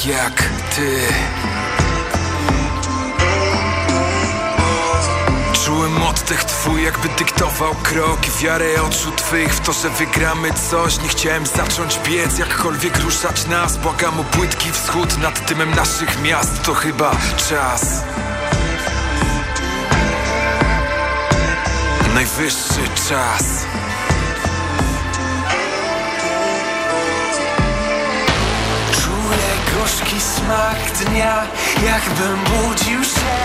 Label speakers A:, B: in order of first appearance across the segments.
A: tak jak ty. Czułem oddech twój jakby dyktował krok. Wiarę oczu twych w to, że wygramy coś. Nie chciałem zacząć biec, jakkolwiek ruszać nas. Błagam o płytki wschód nad dymem naszych miast. To chyba czas. Najwyższy czas gorzki smak dnia Jakbym budził się.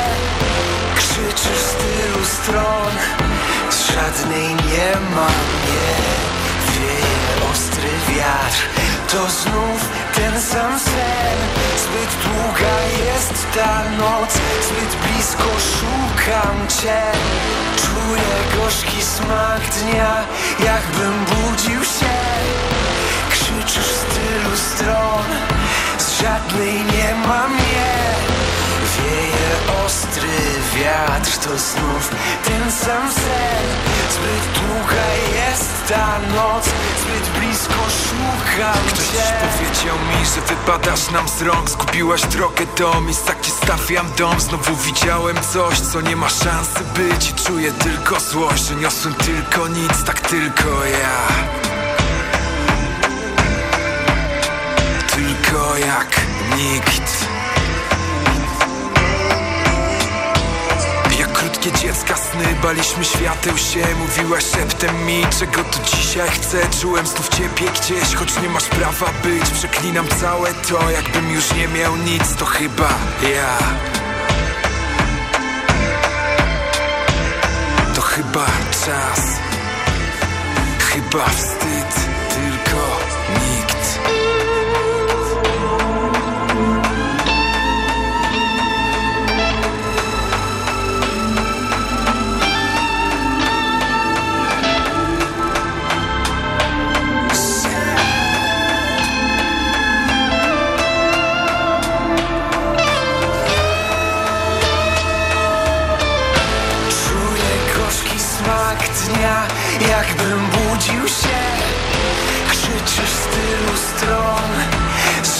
A: Krzyczysz z tylu stron Z żadnej nie ma mnie. Wieje ostry wiatr To znów ten sam sen. Zbyt długa jest ta noc Zbyt blisko szukam Cię. Czuję gorzki smak dnia Jakbym budził się Krzyczysz z tylu stron Z żadnej nie ma mnie. Wieje ostry wiatr To znów ten sam sen. Zbyt długa jest ta noc Zbyt blisko szukam Ktoś cię. powiedział mi, że wypadasz nam z rąk. Zgubiłaś drogę do miejsca, gdzie stawiam dom. Znowu widziałem coś, co nie ma szansy być. I czuję tylko złość, że niosłem tylko nic Tak tylko ja Jak nikt. Jak krótkie dziecka sny Baliśmy świateł się Mówiłaś szeptem mi Czego tu dzisiaj chcę? Czułem znów ciebie gdzieś Choć nie masz prawa być. Przeklinam całe to Jakbym już nie miał nic. To chyba ja. To chyba czas. Chyba wstyd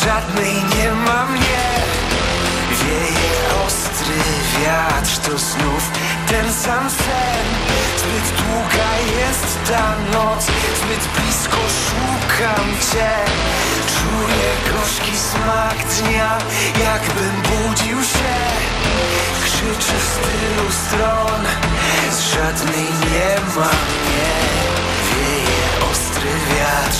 A: żadnej nie ma mnie. Wieje ostry wiatr To znów. Ten sam sen Zbyt długa jest ta noc. Zbyt blisko szukam Cię. Czuję gorzki smak dnia Jakbym budził się. Krzyczysz z tylu stron. Z żadnej nie ma mnie. Wieje ostry wiatr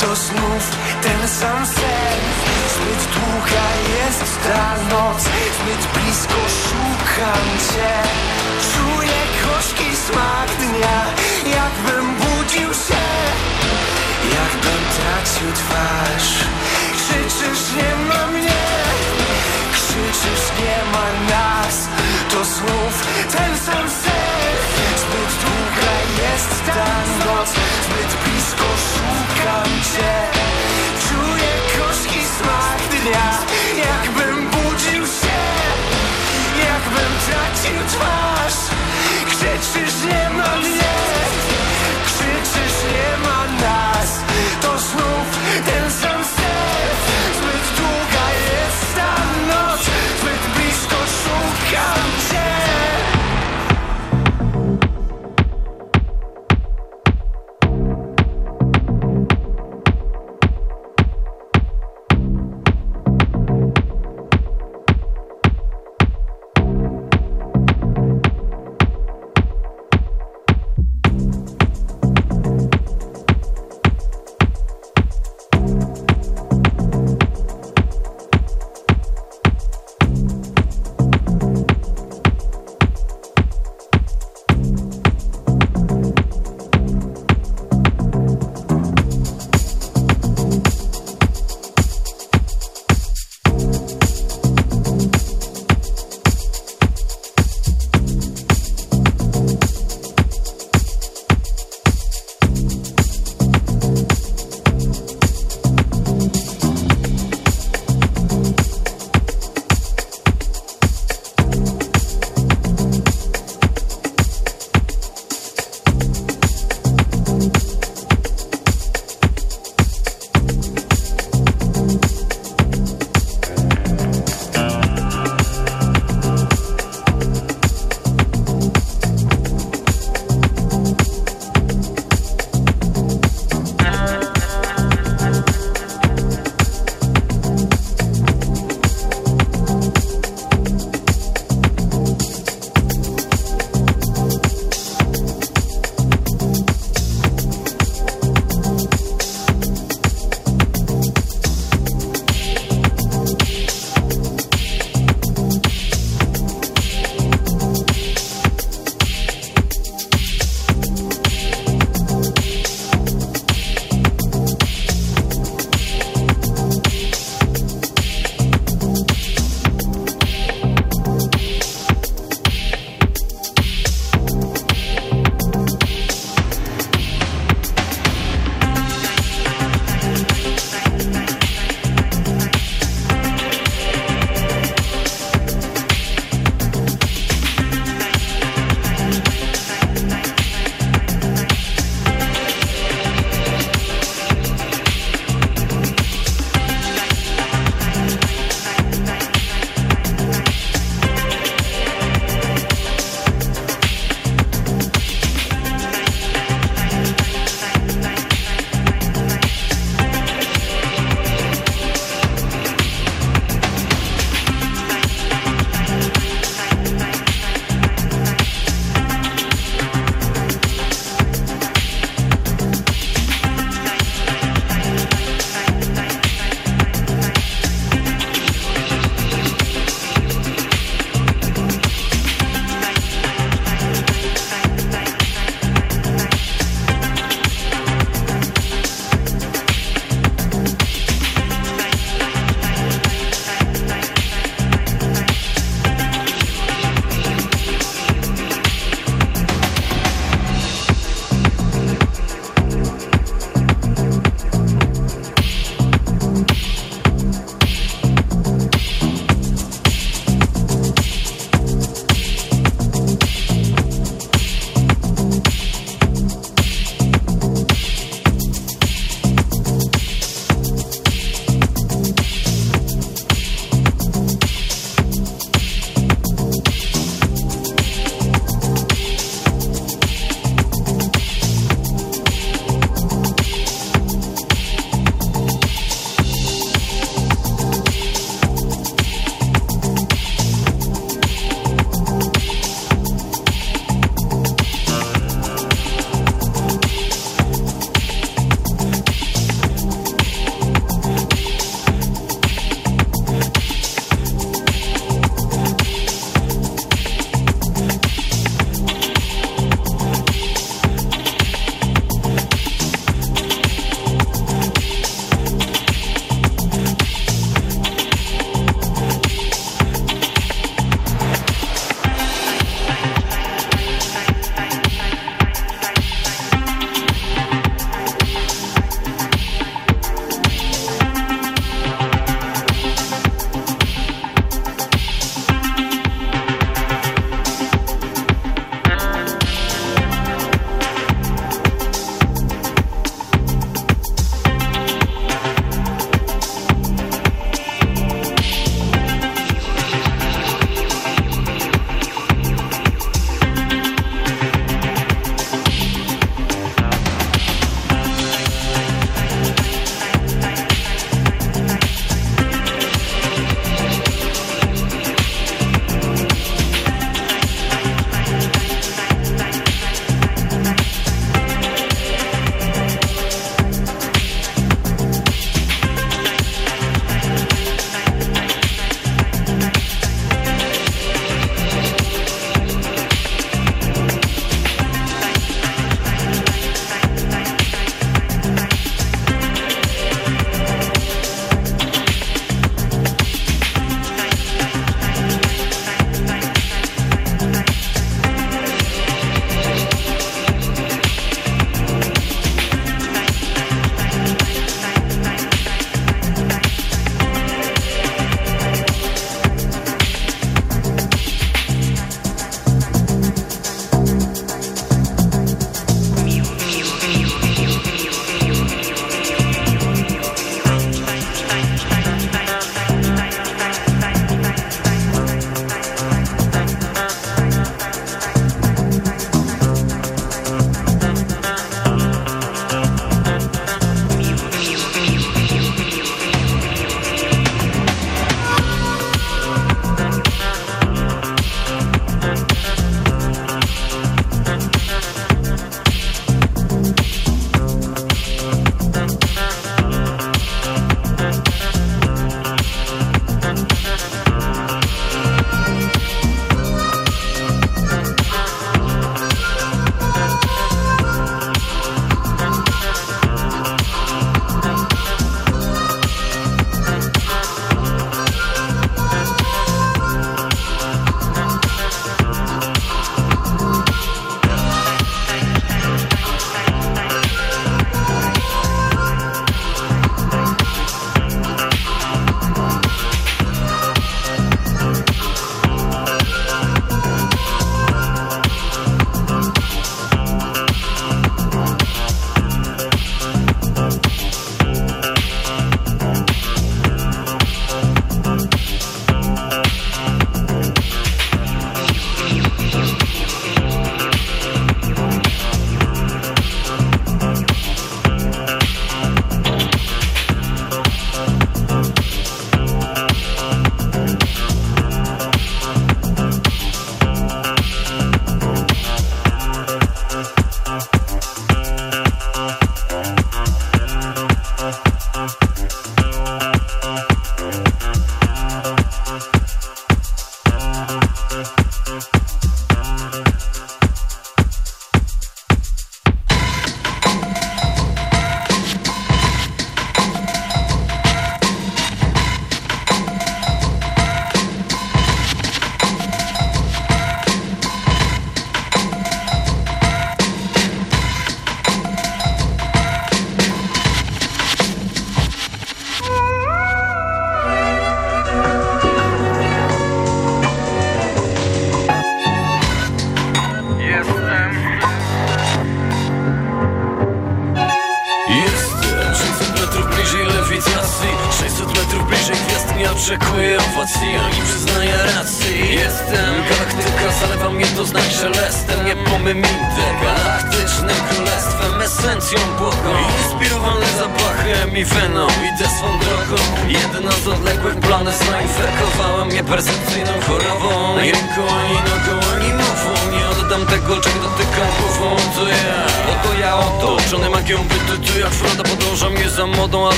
A: To znów. Ten sam sen Zbyt długa jest ta noc Zbyt blisko szukam Cię. Czuję gorzki smak dnia Jakbym budził się. Jakbym tracił twarz Krzyczysz nie ma mnie Krzyczysz nie ma nas To znów ten sam sen Zbyt długa jest ta noc Zbyt blisko szukam Cię dnia Jakbym budził się Jakbym tracił twarz. Krzyczysz nie ma mnie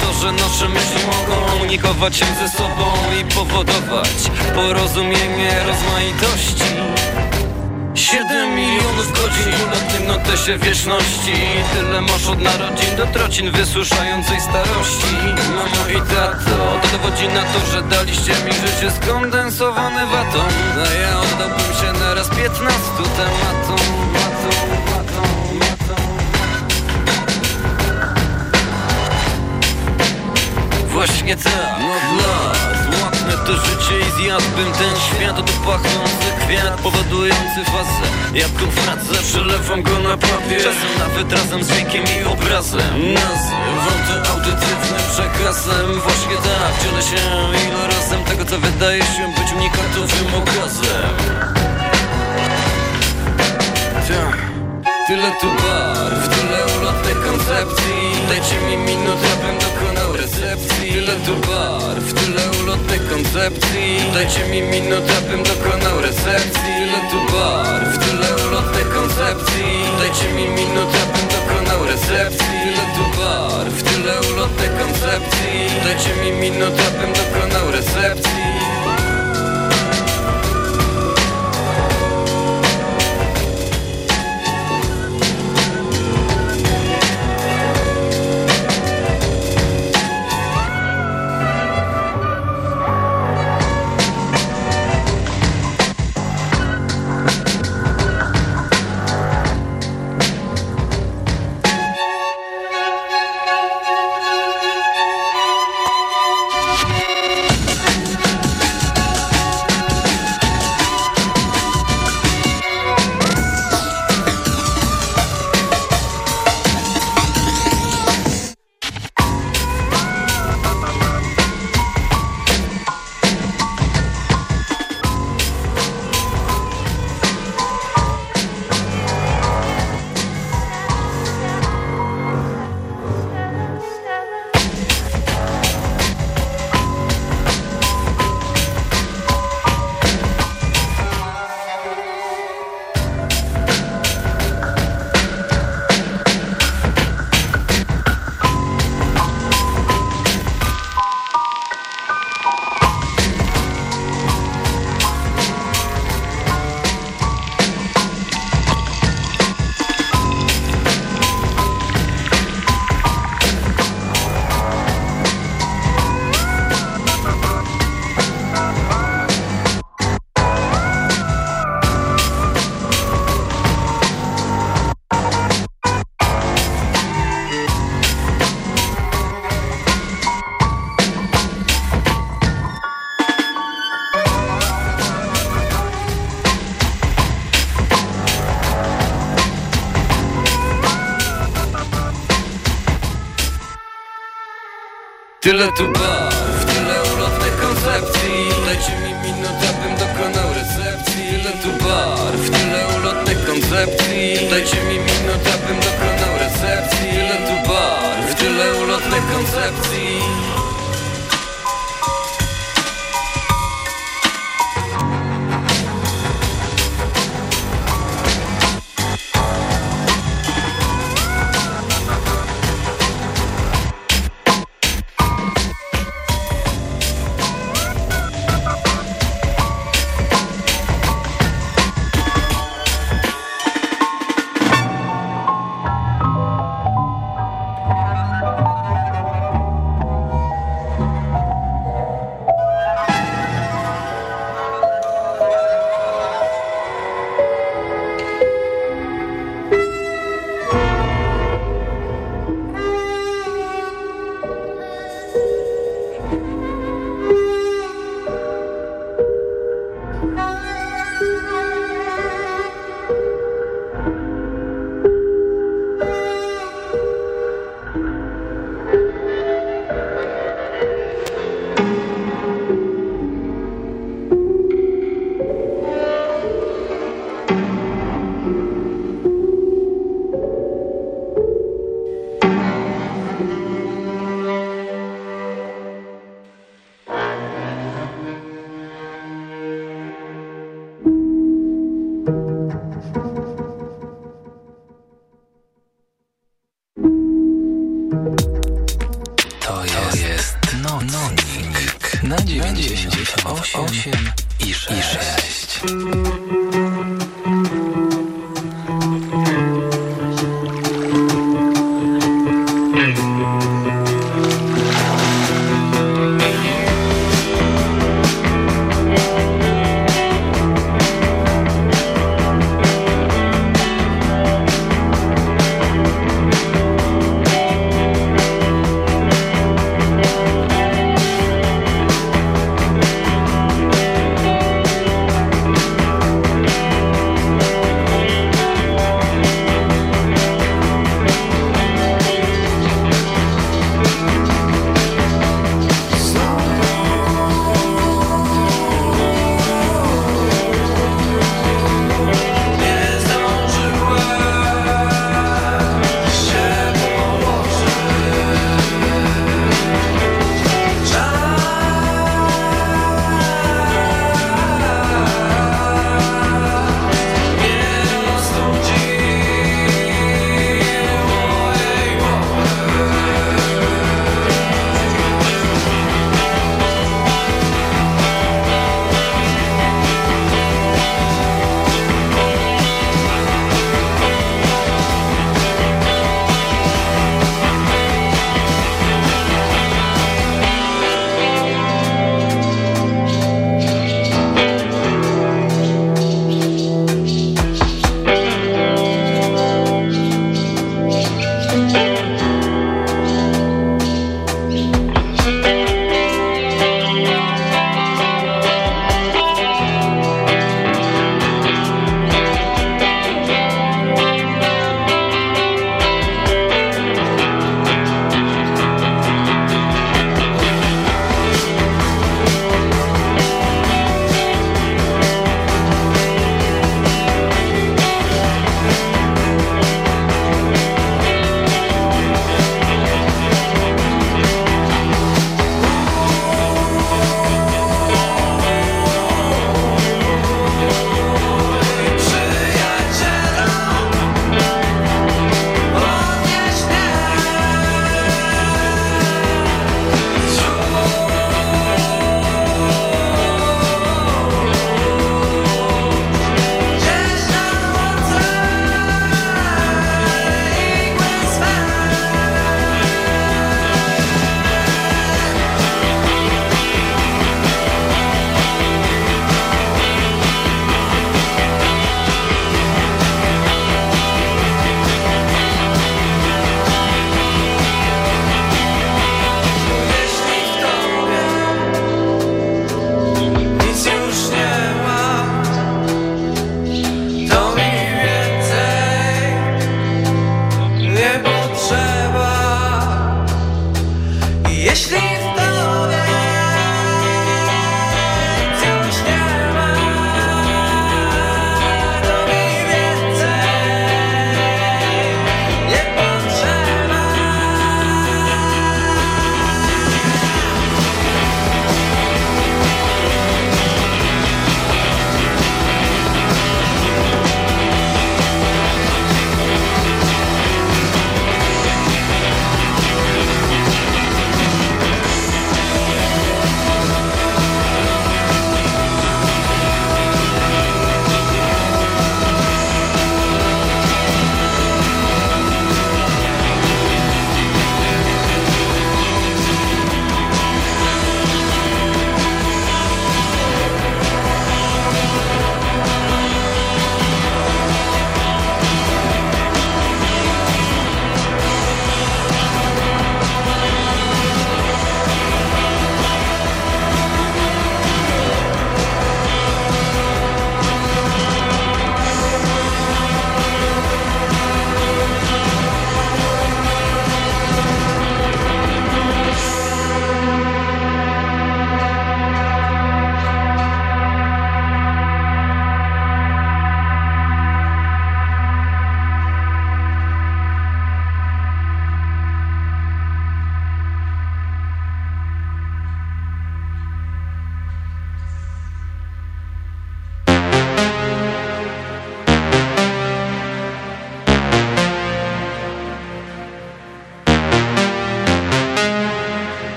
A: to,
B: że nasze myśli mogą komunikować się ze sobą I powodować porozumienie rozmaitości. Siedem milionów godzin na tym notesie wieczności. Tyle masz od narodzin do trocin wysuszającej starości. Mamo i tato, to dowodzi na to, że daliście mi życie skondensowane watą. A ja oddałbym się na raz piętnastu tematom matom, Właśnie tak, no dla Złapnę to życie i zjadłbym ten świat Oto pachnący kwiat powodujący fazę Jaką fracę przelewam go na papier. Czasem nawet razem z wiekiem i obrazem. Nazywam to audytywnym przekazem. Właśnie tak, dzielę się ilorazem Tego co wydaje się być unikatowym okazem. Tak Tyle tu barw, tyle ulotnych koncepcji. Dajcie mi minutę, bym dokonał recepcji Tyle tu barw, tyle ulotnych koncepcji. Dajcie mi minutę, bym dokonał recepcji. Tyle tu barw, tyle ulotnych koncepcji. Dajcie mi minutę, bym dokonał recepcji. Tyle tu barw, tyle ulotnych koncepcji. Dajcie mi minutę, bym dokonał recepcji Tyle tu barw,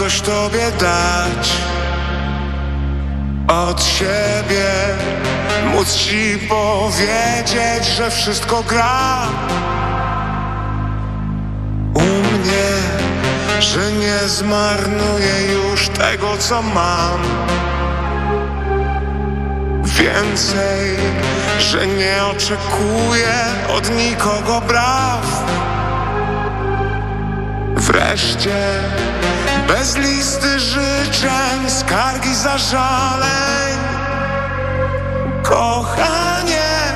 C: coś tobie dać. Od siebie Móc ci powiedzieć, że wszystko gra. U mnie Że nie zmarnuję już tego co mam. Więcej, że nie oczekuję od nikogo braw Wreszcie bez listy życzeń, skargi, zażaleń. Kochanie,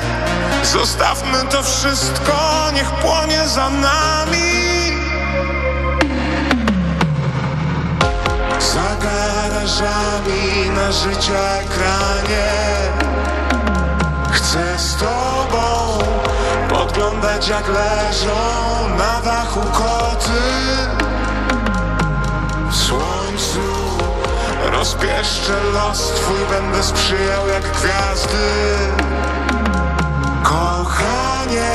C: zostawmy to wszystko, niech płonie za nami. Za garażami na życia ekranie. Chcę z tobą podglądać jak leżą na dachu koty słońcu. Rozpieszczę los twój, będę sprzyjał jak gwiazdy. Kochanie,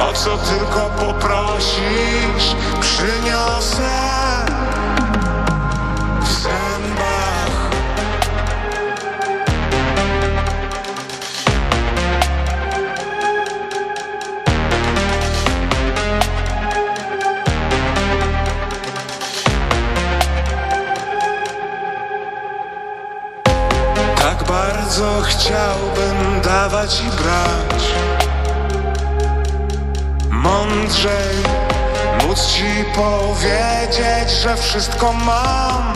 C: o co tylko poprosisz, przyniosę bardzo chciałbym dawać i brać. Mądrzej móc ci powiedzieć, że wszystko mam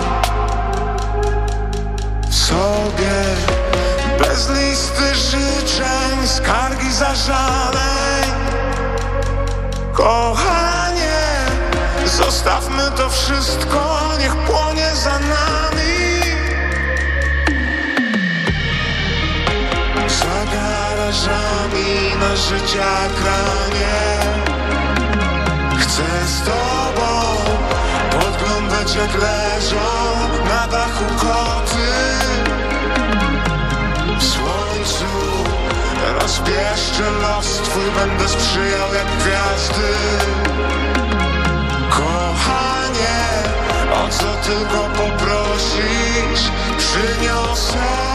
C: w sobie. Bez listy życzeń, skargi, zażaleń. Kochanie, zostawmy to wszystko, niech płonie za nami garażami na życia ekranie. Chcę z tobą podglądać jak leżą na dachu koty. W słońcu rozpieszczę los twój, będę sprzyjał jak gwiazdy. Kochanie, o co tylko poprosisz, przyniosę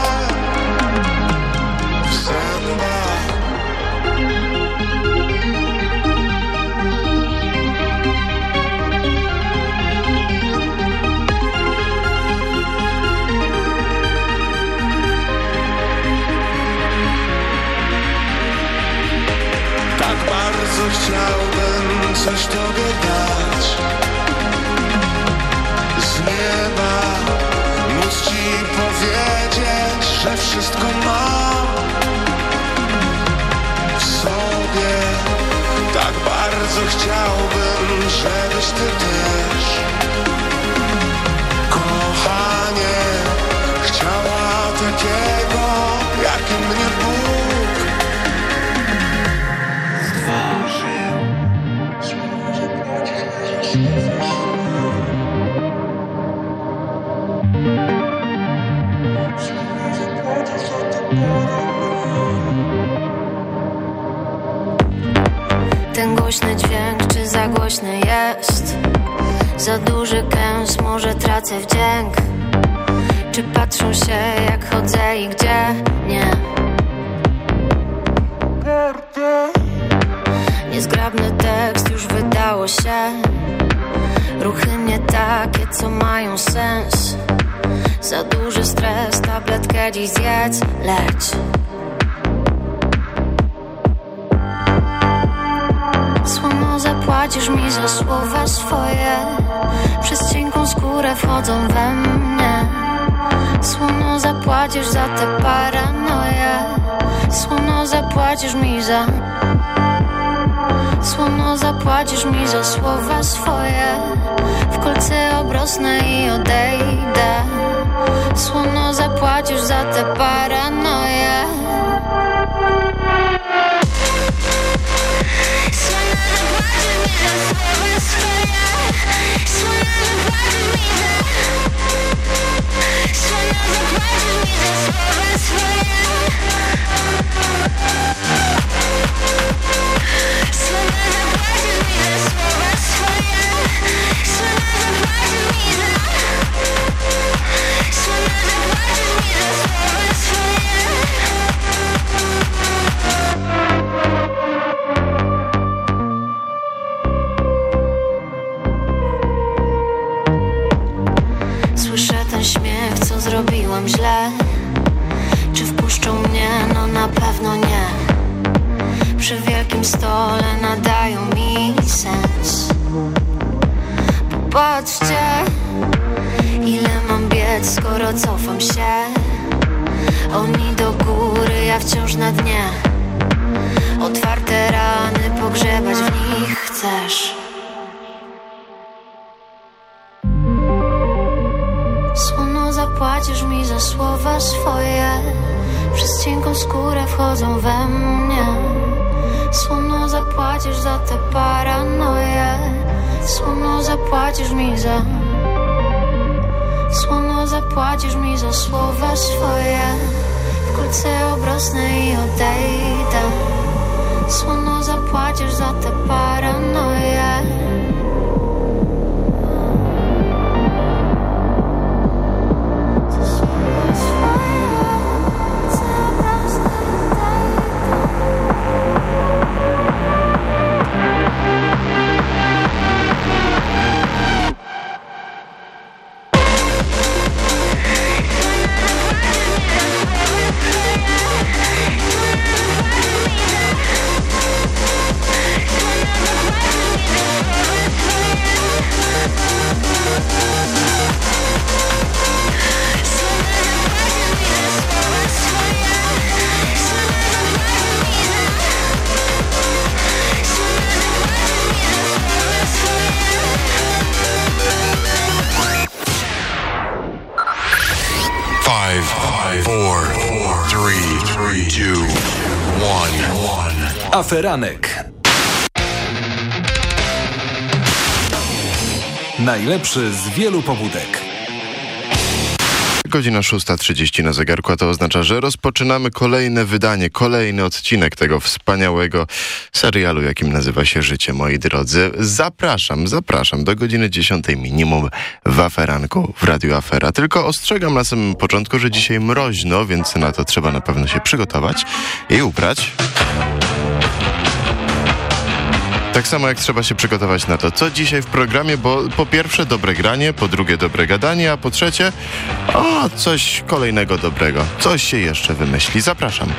C: Tak bardzo chciałbym coś tobie dać
D: Za duży kęs, może tracę wdzięk. Czy patrzą się jak chodzę i gdzie? Nie. Niezgrabny tekst już wydało się. Ruchy nie takie, co mają sens. Za duży stres, tabletkę dziś zjedz, leć. Słono zapłacisz mi za słowa swoje Przez cienką skórę wchodzą we mnie. Słono zapłacisz za te paranoje. Słono zapłacisz mi za Słono zapłacisz mi za słowa swoje. W kolce obrosnę i odejdę. Słono zapłacisz za te paranoje Słono zapłacisz mi za słowa
E: Aferanek. Najlepszy z wielu pobudek.
F: Godzina 6.30 na zegarku, a to oznacza, że rozpoczynamy kolejne wydanie, kolejny odcinek tego wspaniałego serialu, jakim nazywa się Życie, moi drodzy. Zapraszam, zapraszam do godziny 10 minimum w Aferanku, w Radiu Afera. Tylko ostrzegam na samym początku, że dzisiaj mroźno, więc na to trzeba na pewno się przygotować i ubrać. Tak samo jak trzeba się przygotować na to, co dzisiaj w programie, bo po pierwsze dobre granie, po drugie dobre gadanie, a po trzecie o, coś kolejnego dobrego. Coś się jeszcze wymyśli. Zapraszam.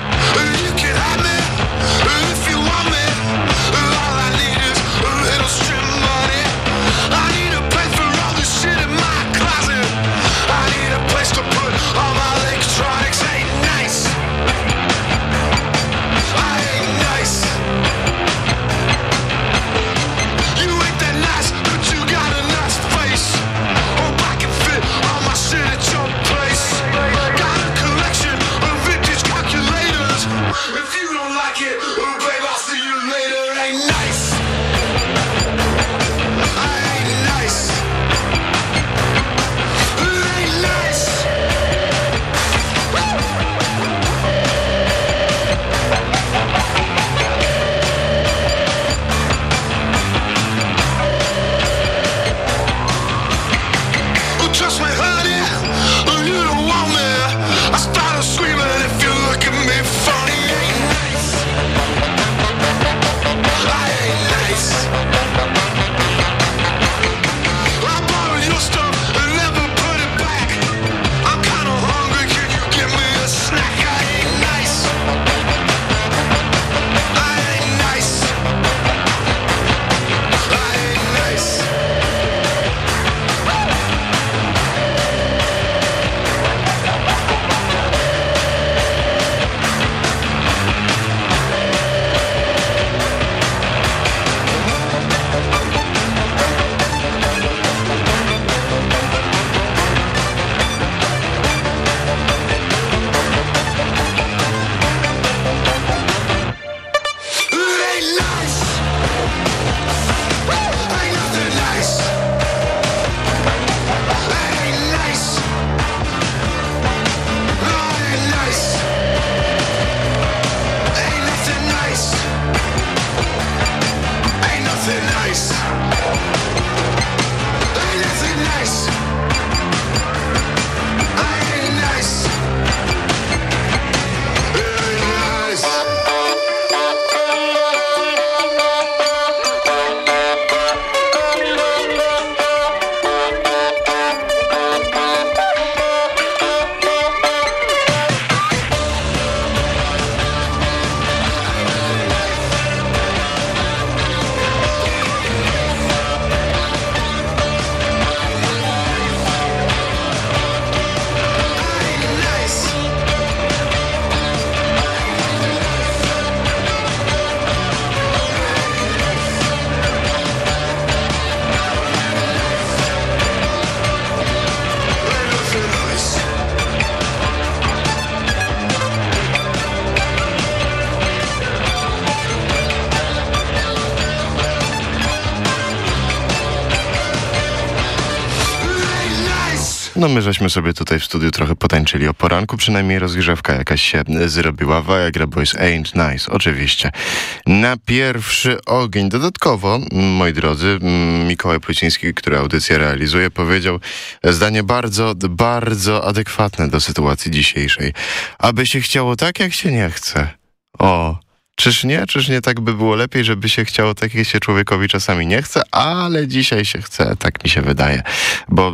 G: No my żeśmy sobie tutaj w studiu trochę potańczyli o poranku, przynajmniej rozgrzewka jakaś się zrobiła. Viagra Boys Ain't Nice, oczywiście. Na pierwszy ogień. Dodatkowo, moi drodzy, Mikołaj Płyciński, który audycję realizuje, powiedział zdanie bardzo, bardzo adekwatne do sytuacji dzisiejszej. Aby się chciało tak, jak się nie chce. O, Czyż nie? Czyż nie tak by było lepiej, żeby się chciało tak, jak się człowiekowi czasami nie chce, ale dzisiaj się chce, tak mi się wydaje. Bo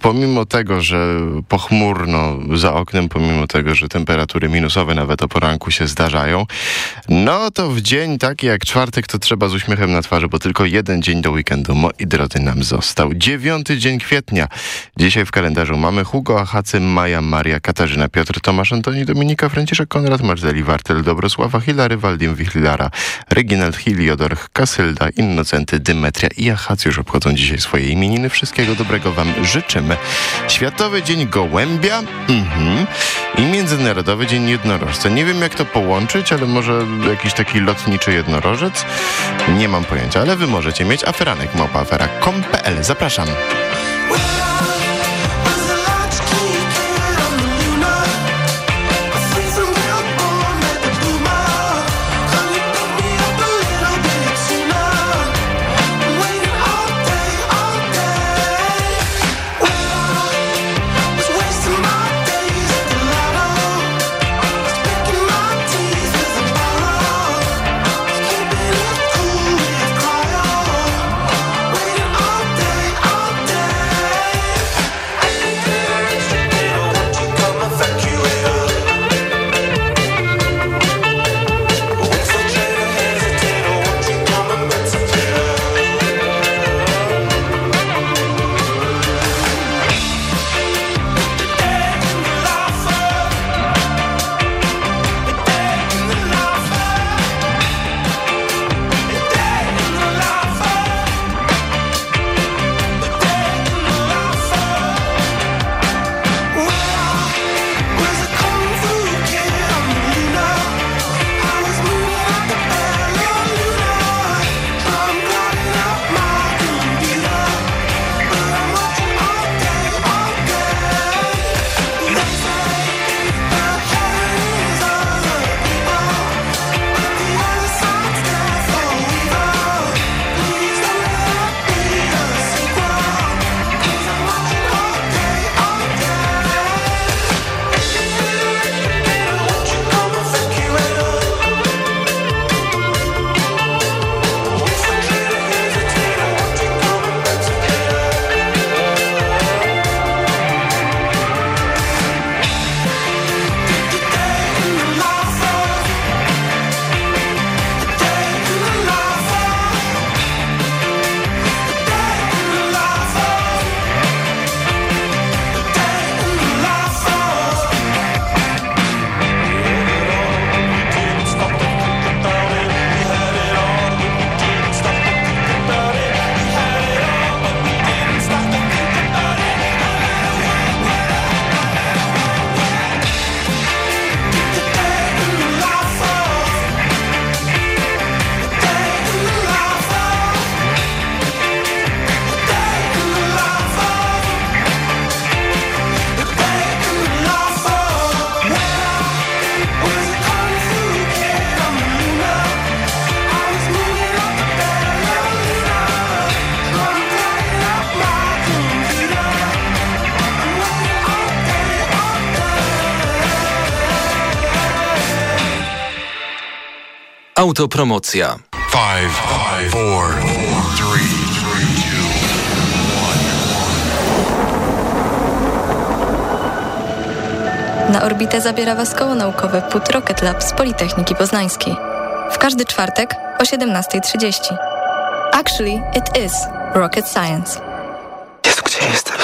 G: pomimo tego, że pochmurno za oknem, pomimo tego, że temperatury minusowe nawet o poranku się zdarzają, no to w dzień taki jak czwartek to trzeba z uśmiechem na twarzy, bo tylko jeden dzień do weekendu, moi drodzy, nam został. Dziewiąty dzień kwietnia. Dzisiaj w kalendarzu mamy Hugo Achacy, Maja, Maria, Katarzyna, Piotr, Tomasz, Antoni, Dominika, Franciszek, Konrad, Marzeli, Wartel, Dobrosława, Hilary, Cezary Waldim Wichlara, Reginald Heliodor, Kasylda, Innocenty, Dymetria i Achacjusz obchodzą dzisiaj swoje imieniny. Wszystkiego dobrego Wam życzymy. Światowy Dzień Gołębia mhm. i Międzynarodowy Dzień Jednorożca. Nie wiem jak to połączyć, ale może jakiś taki lotniczy jednorożec? Nie mam pojęcia, ale Wy możecie mieć aferanek małpa afera.com.pl. Zapraszam.
E: Autopromocja. Five, five, four, three,
H: Na orbitę zabiera Was koło naukowe PUT Rocket Lab z Politechniki Poznańskiej. W każdy czwartek o 17.30. Actually, it is Rocket Science.
I: Jezu, gdzie jestem?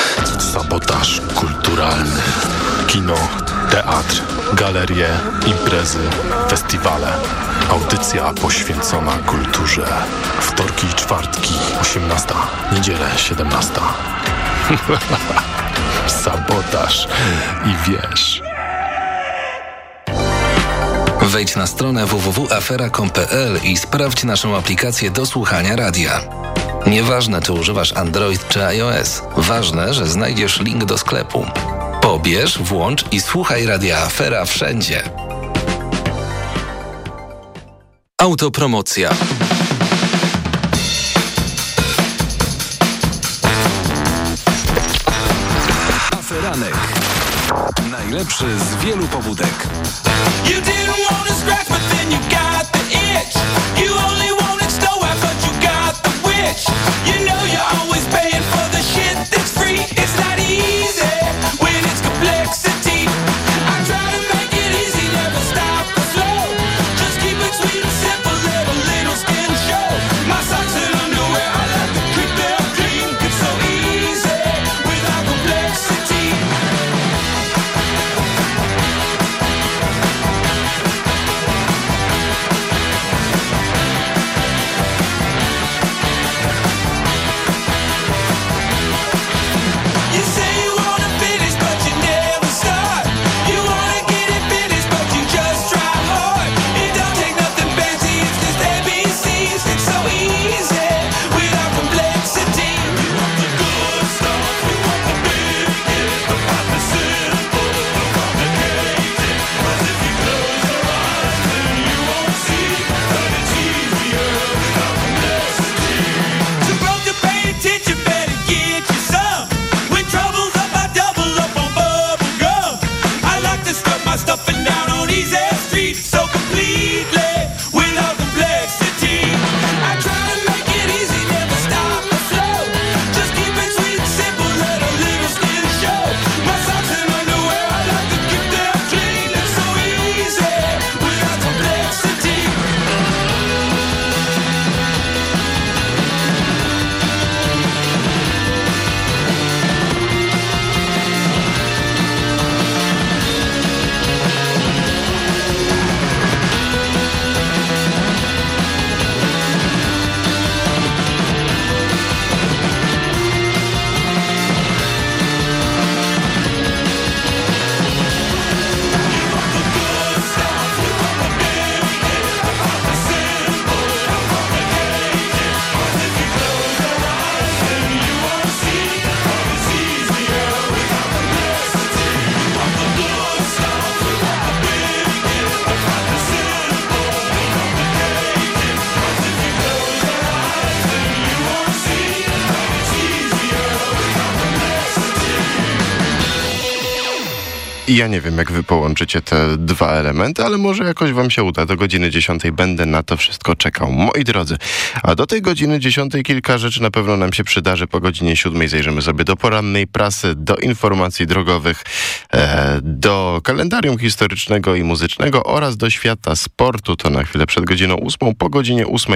J: Sabotaż kulturalny. Kino, teatr, galerie, imprezy, festiwale. Audycja poświęcona kulturze. Wtorki i czwartki, 18. Niedzielę, 17. Sabotaż i wiesz.
E: Wejdź na stronę www.afera.com.pl i sprawdź naszą aplikację do słuchania radia. Nieważne, czy używasz Android czy iOS. Ważne, że znajdziesz link do sklepu. Pobierz, włącz i słuchaj Radia Afera wszędzie. Autopromocja.
K: Aferanek. Najlepszy z wielu pobudek.
L: You didn't wanna scratch, but then you got the itch. You only wanted snow out, but you got the witch. You know
F: ja nie wiem, jak wy połączycie te dwa elementy, ale może jakoś wam się uda. Do godziny 10 będę na to wszystko czekał. Moi drodzy, a do tej godziny 10 kilka rzeczy na pewno nam się przydarzy. Po godzinie 7 zajrzymy sobie do porannej prasy, do informacji drogowych, e, do kalendarium historycznego i muzycznego oraz do świata sportu. To na chwilę przed godziną 8. Po godzinie 8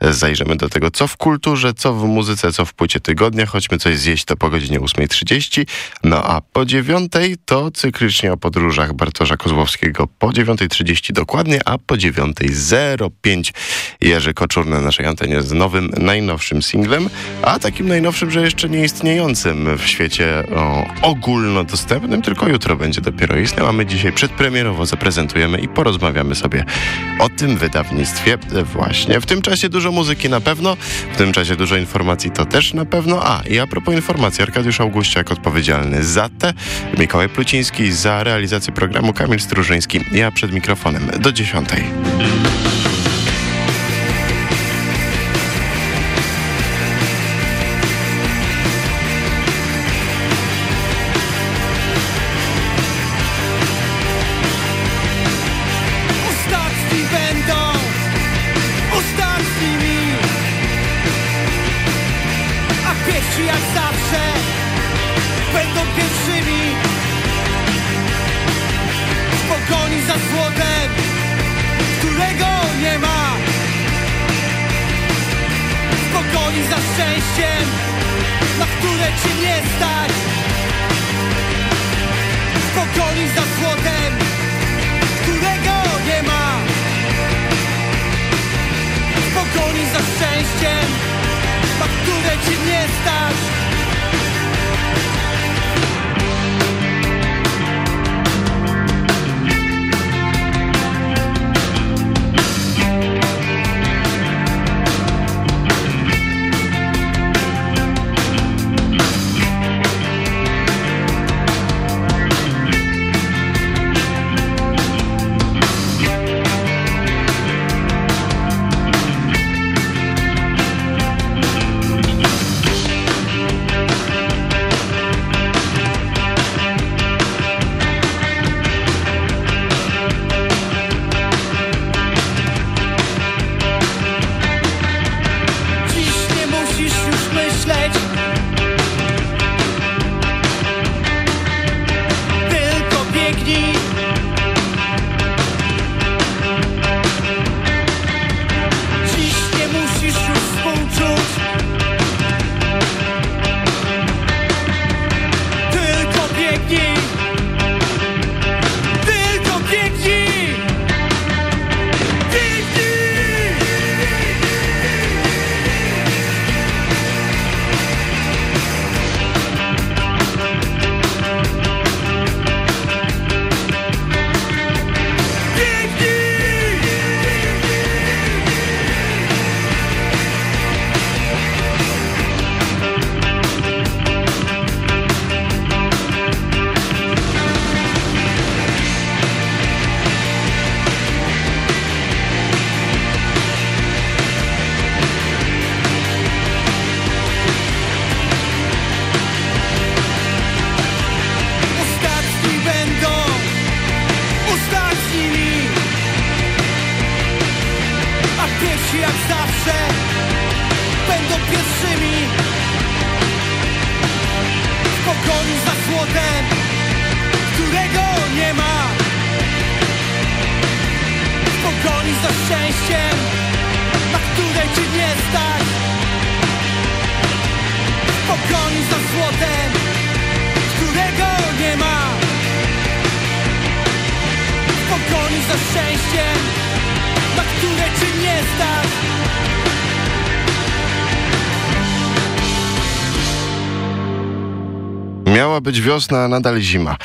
F: e, zajrzymy do tego, co w kulturze, co w muzyce, co w płycie tygodnia. Chodźmy coś zjeść, to po godzinie 8.30. No a po 9 to cyklicznie o podróżach Bartosza Kozłowskiego po 9.30 dokładnie, a po 9.05 Jerzy Koczur na naszej antenie z nowym, najnowszym singlem, a takim najnowszym, że jeszcze nie istniejącym w świecie o, ogólnodostępnym, tylko jutro będzie dopiero istniał, a my dzisiaj przedpremierowo zaprezentujemy i porozmawiamy sobie o tym wydawnictwie właśnie. W tym czasie dużo muzyki na pewno, w tym czasie dużo informacji to też na pewno, a i a propos informacji, Arkadiusz Auguściak odpowiedzialny za te, Mikołaj Pluciński za realizację programu, Kamil Strużyński, ja przed mikrofonem do dziesiątej. Być wiosna, a nadal zima.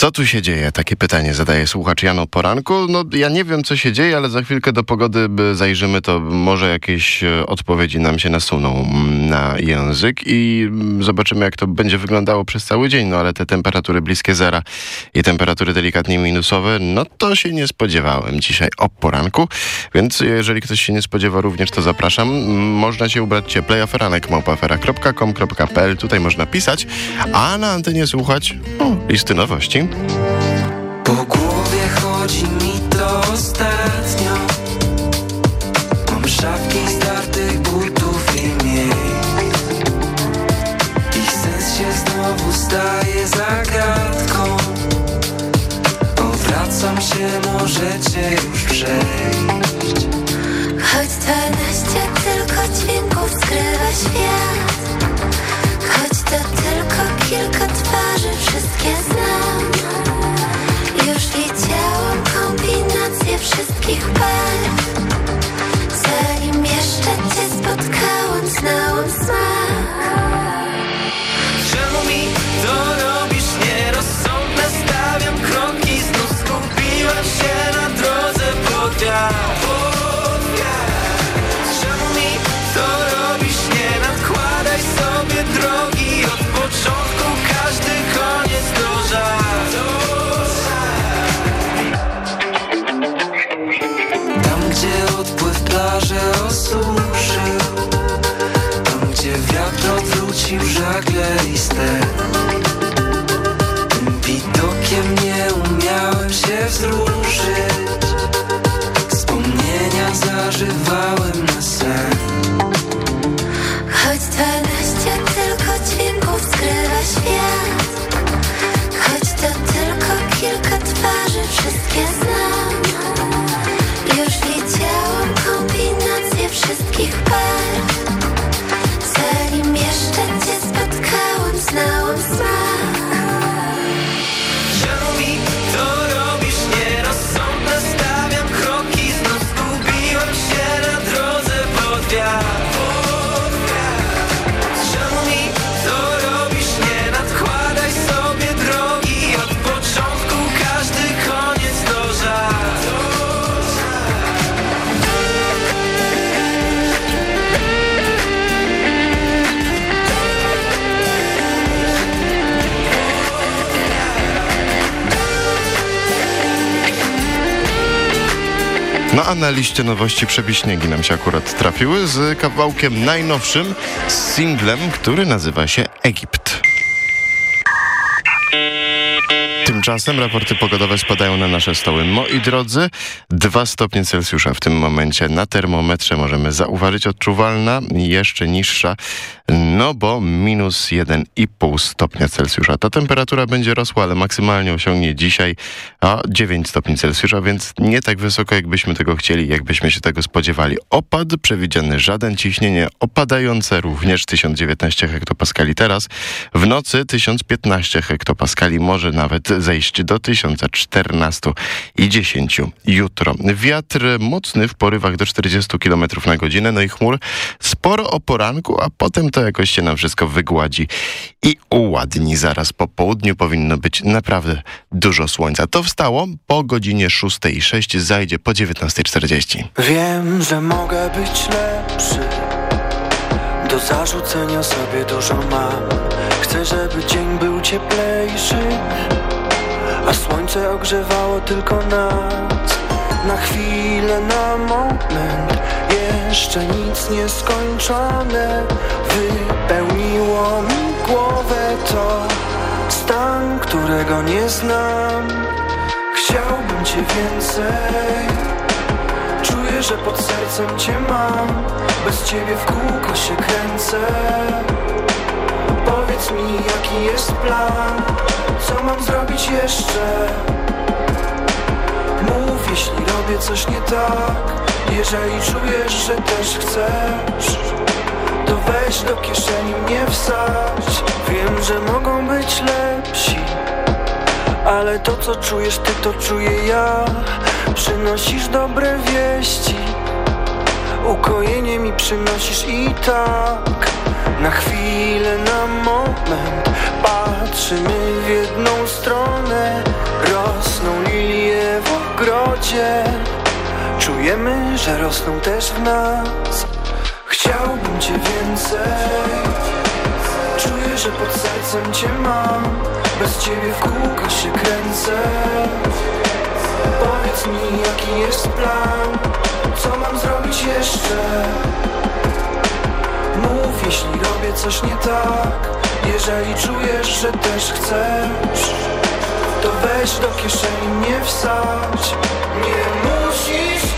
F: Co tu się dzieje? Takie pytanie zadaje słuchacz Jano Poranku. No, ja nie wiem, co się dzieje, ale za chwilkę do pogody zajrzymy, to może jakieś e, odpowiedzi nam się nasuną mm, na język i mm, zobaczymy, jak to będzie wyglądało przez cały dzień. No, ale te temperatury bliskie zera i temperatury delikatnie minusowe, no to się nie spodziewałem dzisiaj o poranku, więc jeżeli ktoś się nie spodziewa również, to zapraszam. Mm, Można się ubrać cieplej, aferanek, małpafera.com.pl, tutaj można pisać, a na antenie słuchać o, listy nowości.
A: Po fire żagle ster Tym widokiem nie umiałem się wzruszyć. Wspomnienia zażywałem na sen.
D: Choć dwanaście tylko dźwięków skrywa świat. Choć to tylko kilka twarzy, wszystkie znam
F: a na liście nowości przebiśniegi nam się akurat trafiły z kawałkiem najnowszym, z singlem, który nazywa się Egipt. Tymczasem raporty pogodowe spadają na nasze stoły. Moi drodzy, 2 stopnie Celsjusza w tym momencie na termometrze możemy zauważyć odczuwalna, jeszcze niższa, no bo minus 1,5 stopnia Celsjusza. Ta temperatura będzie rosła, ale maksymalnie osiągnie dzisiaj a 9 stopni Celsjusza, więc nie tak wysoko, jakbyśmy tego chcieli, jakbyśmy się tego spodziewali. Opad przewidziany żaden, ciśnienie opadające również 1019 hektopaskali teraz. W nocy 1015 hektopaskali, może nawet zejść do 1014 i 10 jutro. Wiatr mocny w porywach do 40 km na godzinę, no i chmur sporo o poranku, a potem to jakoś się nam wszystko wygładzi i uładni. Zaraz po południu powinno być naprawdę dużo słońca. To wstało po godzinie 6.06, zajdzie po 19.40.
M: Wiem, że mogę być lepszy Do zarzucenia sobie dużo mam Chcę, żeby dzień był cieplejszy A słońce ogrzewało tylko nas Na chwilę, na moment Jeszcze nic nieskończone. Wypełniło mi głowę to Stan, którego nie znam. Chciałbym cię więcej. Czuję, że pod sercem cię mam. Bez ciebie w kółko się kręcę Powiedz mi jaki jest plan? Co mam zrobić jeszcze? Mów jeśli robię coś nie tak. Jeżeli czujesz, że też chcesz To weź do kieszeni mnie wsadź. Wiem, że mogą być lepsi ale to co czujesz ty to czuję ja. Przynosisz dobre wieści Ukojenie mi przynosisz i tak Na chwilę, na moment Patrzymy w jedną stronę. Rosną lilie w ogrodzie. Czujemy, że rosną też w nas. Chciałbym cię więcej. Czuję, że pod sercem cię mam. Bez ciebie w kółko się kręcę. Powiedz mi jaki jest plan? Co mam zrobić jeszcze Mów jeśli robię coś nie tak. Jeżeli czujesz, że też chcesz To weź do kieszeni mnie wsadź. Nie musisz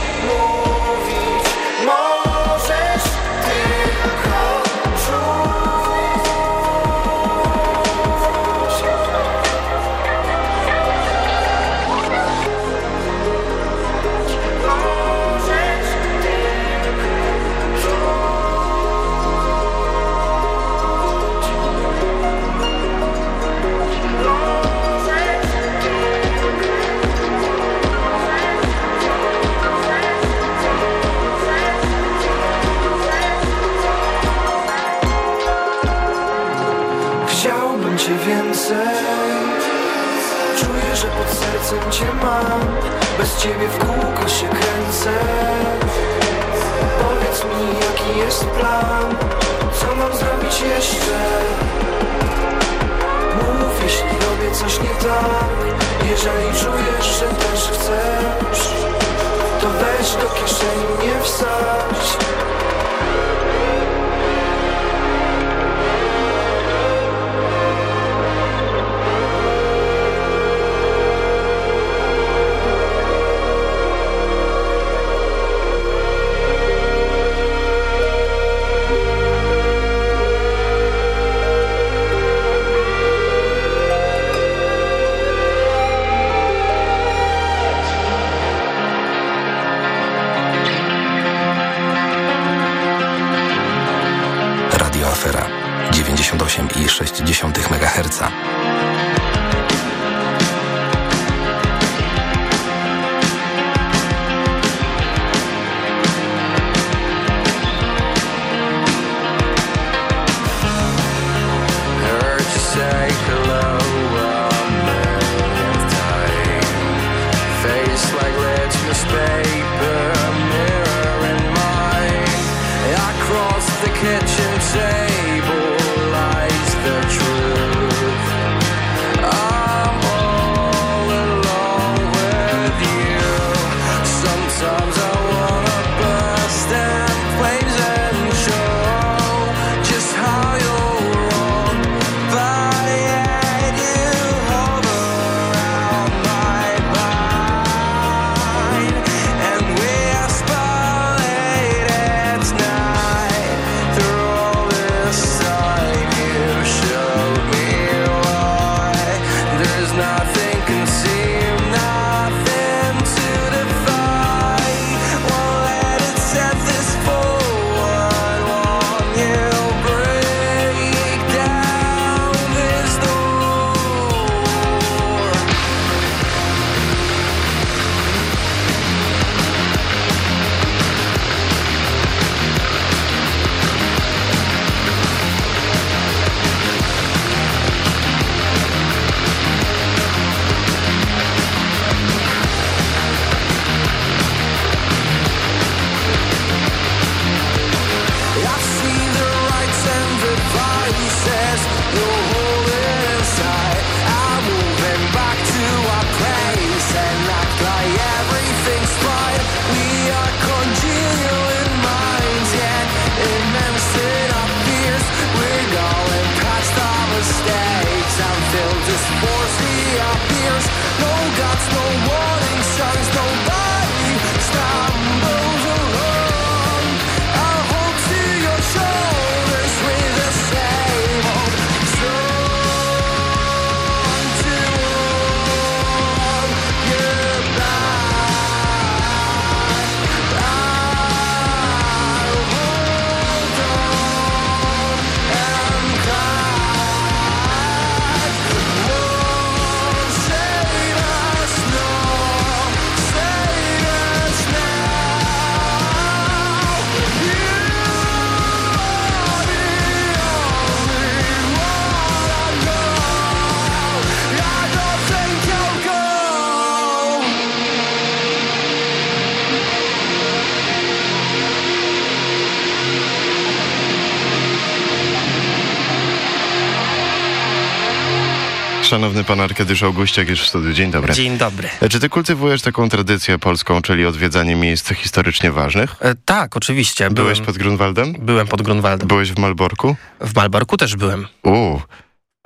F: Szanowny pan Arkadiusz Augustiak już w studiu. Dzień dobry.
N: Dzień dobry.
F: E, Czy ty kultywujesz taką tradycję polską, czyli odwiedzanie miejsc historycznie ważnych?
N: E, tak, oczywiście.
F: Byłeś
N: byłem,
F: pod Grunwaldem?
N: byłem pod Grunwaldem.
F: Byłeś w Malborku?
N: W Malborku też byłem.
F: Uuu,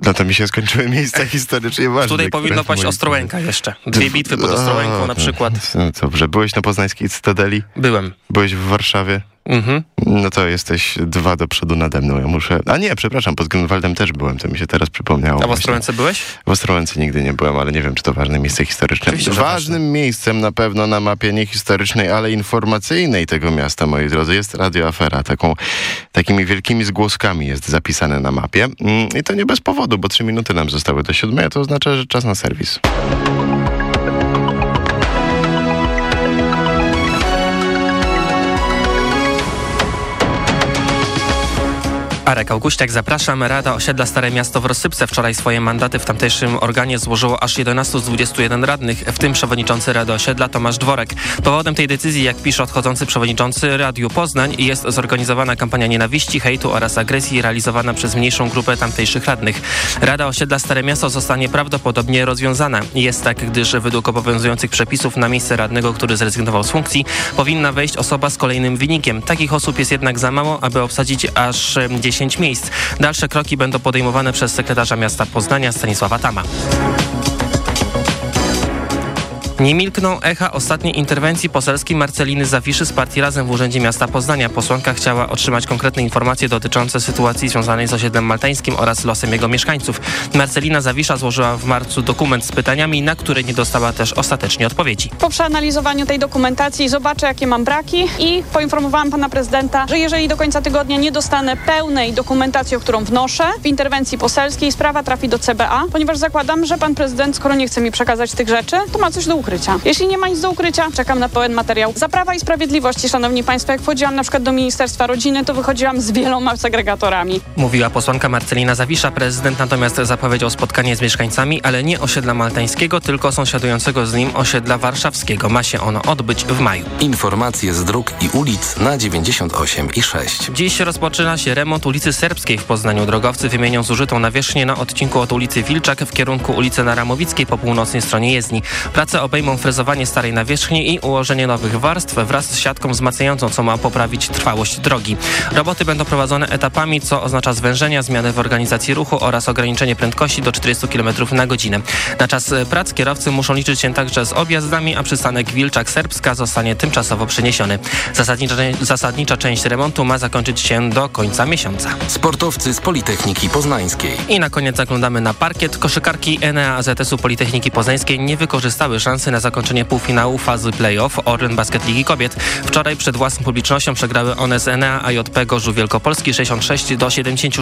F: no to mi się skończyły miejsca historycznie ważne.
N: Tutaj powinno paść Ostrołęka jeszcze. Dwie bitwy pod Ostrołęką na przykład.
F: no Dobrze, byłeś na poznańskiej Cytadeli?
N: Byłem.
F: Byłeś w Warszawie?
N: Mhm.
F: No to jesteś dwa do przodu nade mną. Ja muszę... A nie, przepraszam, pod Grunwaldem też byłem, to mi się teraz przypomniało.
N: A w. Ostrołęce byłeś?
F: W Ostrołęce nigdy nie byłem, ale nie wiem, czy to ważne miejsce historyczne.
N: Oczywiście,
F: Ważnym miejscem na pewno na mapie nie historycznej, ale informacyjnej tego miasta, moi drodzy, jest Radio Afera. Taką, takimi wielkimi zgłoskami jest zapisane na mapie. Mm, I to nie bez powodu, bo trzy minuty nam zostały do siódmej, a to oznacza, że czas na serwis.
N: Arek Augustiak, zapraszam. Rada Osiedla Stare Miasto w Rozsypce wczoraj swoje mandaty w tamtejszym organie złożyło aż 11 z 21 radnych, w tym przewodniczący Rady Osiedla Tomasz Dworek. Powodem tej decyzji, jak pisze odchodzący przewodniczący Radiu Poznań, jest zorganizowana kampania nienawiści, hejtu oraz agresji realizowana przez mniejszą grupę tamtejszych radnych. Rada Osiedla Stare Miasto zostanie prawdopodobnie rozwiązana. Jest tak, gdyż według obowiązujących przepisów na miejsce radnego, który zrezygnował z funkcji, powinna wejść osoba z kolejnym wynikiem. Takich osób jest jednak za mało, aby obsadzić aż em, 10 miejsc. Dalsze kroki będą podejmowane przez sekretarza miasta Poznania Stanisława Tama. Nie milkną echa ostatniej interwencji poselskiej Marceliny Zawiszy z partii Razem w Urzędzie Miasta Poznania. Posłanka chciała otrzymać konkretne informacje dotyczące sytuacji związanej z osiedlem maltańskim oraz losem jego mieszkańców. Marcelina Zawisza złożyła w marcu dokument z pytaniami, na które nie dostała też ostatecznie odpowiedzi.
O: Po przeanalizowaniu tej dokumentacji zobaczę, jakie mam braki i poinformowałam pana prezydenta, że jeżeli do końca tygodnia nie dostanę pełnej dokumentacji, o którą wnoszę w interwencji poselskiej, sprawa trafi do CBA, ponieważ zakładam, że pan prezydent, skoro nie chce mi przekazać tych rzeczy, to ma coś do. Jeśli nie ma nic do ukrycia, czekam na pełen materiał. Za Prawa i Sprawiedliwości, szanowni państwo, jak wchodziłam na przykład do Ministerstwa Rodziny, to wychodziłam z wieloma segregatorami.
N: Mówiła posłanka Marcelina Zawisza. Prezydent natomiast zapowiedział spotkanie z mieszkańcami, ale nie osiedla maltańskiego, tylko sąsiadującego z nim osiedla warszawskiego. Ma się ono odbyć w maju.
P: Informacje z dróg i ulic na 98 i 6.
N: Dziś rozpoczyna się remont ulicy Serbskiej w Poznaniu. Drogowcy wymienią zużytą nawierzchnię na odcinku od ulicy Wilczak w kierunku ulicy Naramowickiej po północnej stronie jezdni. Prace obejmą frezowanie starej nawierzchni i ułożenie nowych warstw wraz z siatką wzmacniającą, co ma poprawić trwałość drogi. Roboty będą prowadzone etapami, co oznacza zwężenia, zmiany w organizacji ruchu oraz ograniczenie prędkości do 40 km na godzinę. Na czas prac kierowcy muszą liczyć się także z objazdami, a przystanek Wilczak Serbska zostanie tymczasowo przeniesiony. Zasadnicza, zasadnicza część remontu ma zakończyć się do końca miesiąca.
P: Sportowcy z Politechniki Poznańskiej.
N: I na koniec zaglądamy na parkiet. Koszykarki Enea AZS-u Politechniki Poznańskiej nie wykorzystały na zakończenie półfinału fazy play-off Orlen Basket Ligi Kobiet. Wczoraj przed własną publicznością przegrały one z Enea AJP Gorzów Wielkopolski 66 do 76.